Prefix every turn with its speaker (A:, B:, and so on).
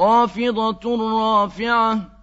A: خافضة رافعة.